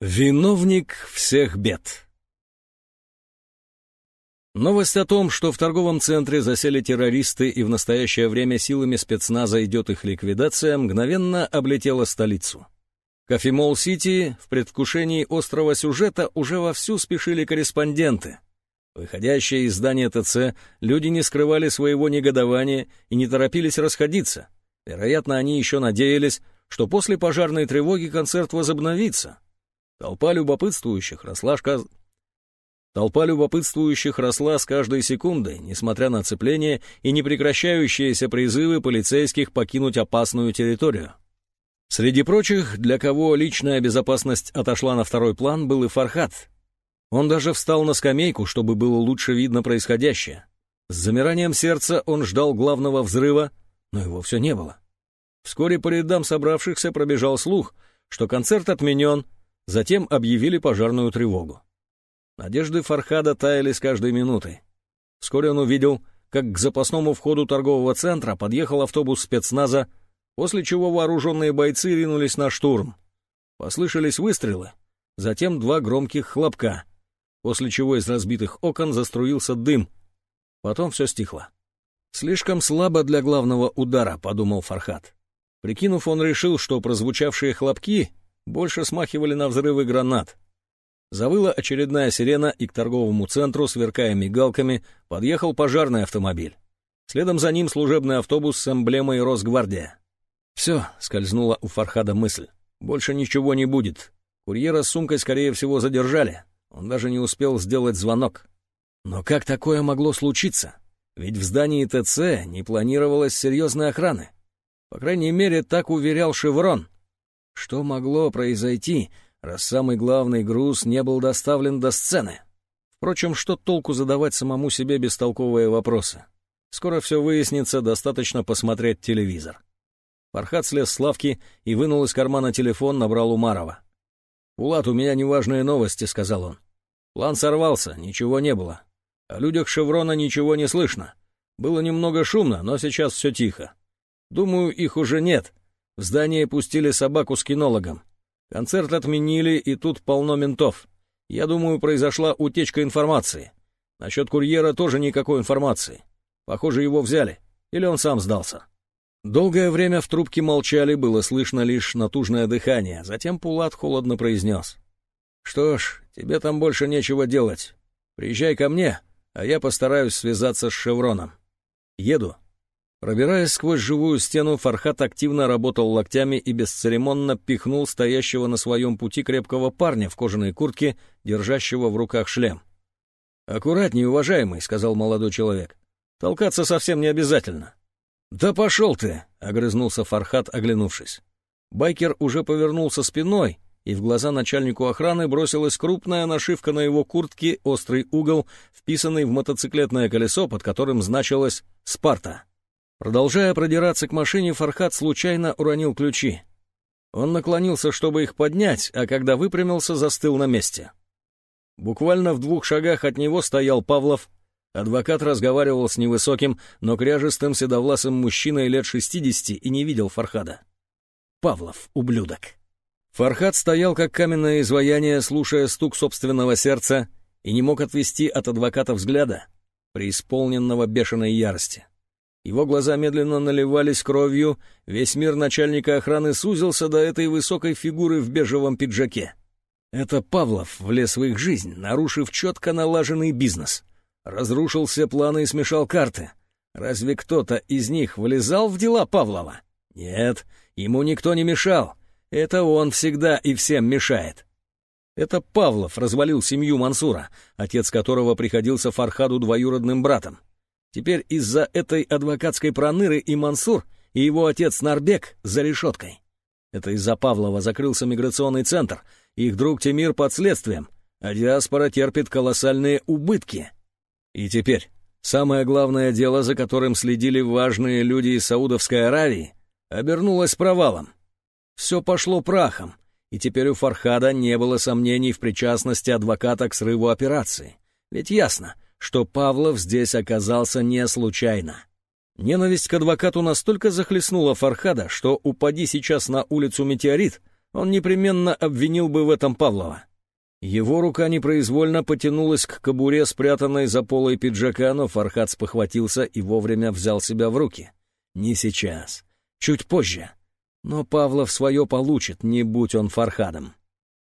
Виновник всех бед. Новость о том, что в торговом центре засели террористы и в настоящее время силами спецназа идет их ликвидация, мгновенно облетела столицу. Кофемол-Сити в предвкушении острого сюжета уже вовсю спешили корреспонденты. Выходящие из здания ТЦ люди не скрывали своего негодования и не торопились расходиться. Вероятно, они еще надеялись, что после пожарной тревоги концерт возобновится. Толпа любопытствующих росла, Толпа любопытствующих росла с каждой секундой, несмотря на оцепление и непрекращающиеся призывы полицейских покинуть опасную территорию. Среди прочих, для кого личная безопасность отошла на второй план, был и Фархат. Он даже встал на скамейку, чтобы было лучше видно происходящее. С замиранием сердца он ждал главного взрыва, но его все не было. Вскоре по рядам собравшихся пробежал слух, что концерт отменен, Затем объявили пожарную тревогу. Надежды Фархада таяли с каждой минутой. Вскоре он увидел, как к запасному входу торгового центра подъехал автобус спецназа, после чего вооруженные бойцы ринулись на штурм. Послышались выстрелы, затем два громких хлопка, после чего из разбитых окон заструился дым. Потом все стихло. «Слишком слабо для главного удара», — подумал Фархад. Прикинув, он решил, что прозвучавшие хлопки больше смахивали на взрывы гранат. Завыла очередная сирена, и к торговому центру, сверкая мигалками, подъехал пожарный автомобиль. Следом за ним служебный автобус с эмблемой «Росгвардия». «Все», — скользнула у Фархада мысль, — «больше ничего не будет. Курьера с сумкой, скорее всего, задержали. Он даже не успел сделать звонок. Но как такое могло случиться? Ведь в здании ТЦ не планировалось серьезной охраны. По крайней мере, так уверял «Шеврон». Что могло произойти, раз самый главный груз не был доставлен до сцены? Впрочем, что толку задавать самому себе бестолковые вопросы? Скоро все выяснится, достаточно посмотреть телевизор. Фархат слез с лавки и вынул из кармана телефон, набрал Умарова. «Улад, у меня неважные новости», — сказал он. «План сорвался, ничего не было. О людях «Шеврона» ничего не слышно. Было немного шумно, но сейчас все тихо. Думаю, их уже нет, в здание пустили собаку с кинологом. Концерт отменили, и тут полно ментов. Я думаю, произошла утечка информации. Насчет курьера тоже никакой информации. Похоже, его взяли. Или он сам сдался. Долгое время в трубке молчали, было слышно лишь натужное дыхание. Затем Пулат холодно произнес. «Что ж, тебе там больше нечего делать. Приезжай ко мне, а я постараюсь связаться с Шевроном. Еду». Пробираясь сквозь живую стену, Фархат активно работал локтями и бесцеремонно пихнул стоящего на своем пути крепкого парня в кожаной куртке, держащего в руках шлем. «Аккуратней, уважаемый», — сказал молодой человек. «Толкаться совсем не обязательно». «Да пошел ты!» — огрызнулся Фархат, оглянувшись. Байкер уже повернулся спиной, и в глаза начальнику охраны бросилась крупная нашивка на его куртке, острый угол, вписанный в мотоциклетное колесо, под которым значилось «Спарта». Продолжая продираться к машине, Фархат случайно уронил ключи. Он наклонился, чтобы их поднять, а когда выпрямился, застыл на месте. Буквально в двух шагах от него стоял Павлов. Адвокат разговаривал с невысоким, но кряжестым седовласым мужчиной лет шестидесяти и не видел Фархада. Павлов, ублюдок. Фархад стоял как каменное изваяние, слушая стук собственного сердца, и не мог отвести от адвоката взгляда, преисполненного бешеной ярости. Его глаза медленно наливались кровью, весь мир начальника охраны сузился до этой высокой фигуры в бежевом пиджаке. Это Павлов влез в их жизнь, нарушив четко налаженный бизнес. Разрушил все планы и смешал карты. Разве кто-то из них влезал в дела Павлова? Нет, ему никто не мешал. Это он всегда и всем мешает. Это Павлов развалил семью Мансура, отец которого приходился Фархаду двоюродным братом. Теперь из-за этой адвокатской проныры и Мансур, и его отец Нарбек за решеткой. Это из-за Павлова закрылся миграционный центр, их друг Тимир под следствием, а диаспора терпит колоссальные убытки. И теперь самое главное дело, за которым следили важные люди из Саудовской Аравии, обернулось провалом. Все пошло прахом, и теперь у Фархада не было сомнений в причастности адвоката к срыву операции. Ведь ясно — что Павлов здесь оказался не случайно. Ненависть к адвокату настолько захлестнула Фархада, что упади сейчас на улицу метеорит, он непременно обвинил бы в этом Павлова. Его рука непроизвольно потянулась к кобуре, спрятанной за полой пиджака, но Фархад спохватился и вовремя взял себя в руки. Не сейчас. Чуть позже. Но Павлов свое получит, не будь он Фархадом.